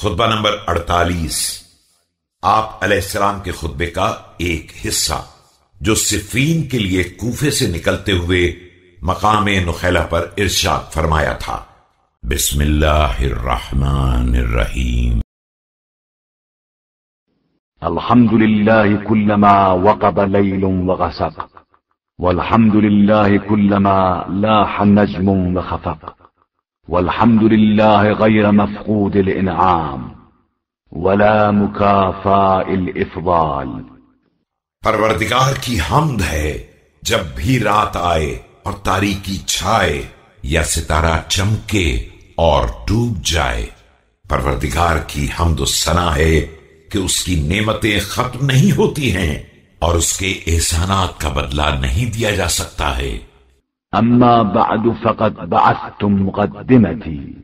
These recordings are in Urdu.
خطبہ نمبر اڑتالیس۔ آپ علیہ السلام کے خطبے کا ایک حصہ، جو صفین کے لیے کوفے سے نکلتے ہوئے مقام نخیلہ پر ارشاد فرمایا تھا۔ بسم اللہ الرحمن الرحیم۔ الحمد لله كلما وقب ليل وغسق والحمد لله كلما لاح نجم وخفق والحمد لله غير مفقود الانعام ولا مكافاء الافضال پروردگار کی حمد ہے جب بھی رات آئے اور تاریکی چھائے یا ستارہ چمکے اور ڈوب جائے۔ پروردگار کی حمد و ثنا ہے کہ اس کی نعمتیں ختم نہیں ہوتی ہیں اور اس کے احسانات کا بدلہ نہیں دیا جا سکتا ہے۔ أما بعد فقد بعثت مقدمتي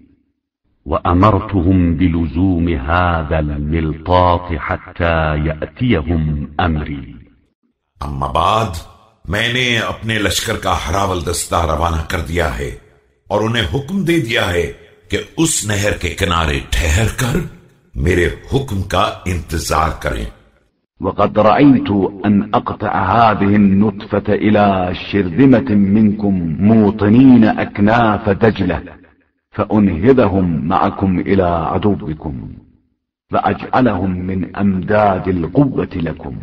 وأمرتهم بلزوم هذا الملطاط حتى يأتيهم أمري. اما بعد میں نے اپنے لشکر کا ہراول دستہ روانہ کر دیا ہے اور انہیں حکم دے دیا ہے کہ اس نہر کے کنارے ٹھہر کر میرے حکم کا انتظار کریں۔ وقد رأيت أن أقطع هذه النطفة إلى شرذمة منكم موطنين أكناف دجلة فأنهذهم معكم إلى عدوكم، فأجعلهم من أمداد القوة لكم.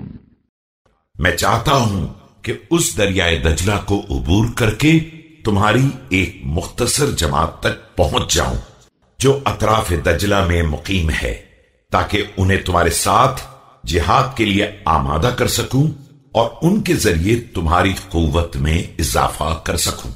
میں چاہتا ہوں کہ اس دریائے دجلہ کو عبور کر کے تمہاری ایک مختصر جماعت تک پہنچ جاؤں، جو اطراف دجلہ میں مقیم ہے، تاکہ انہیں تمہارے ساتھ جہاد کے لیے آمادہ کر سکوں اور ان کے ذریعے تمہاری قوت میں اضافہ کر سکوں۔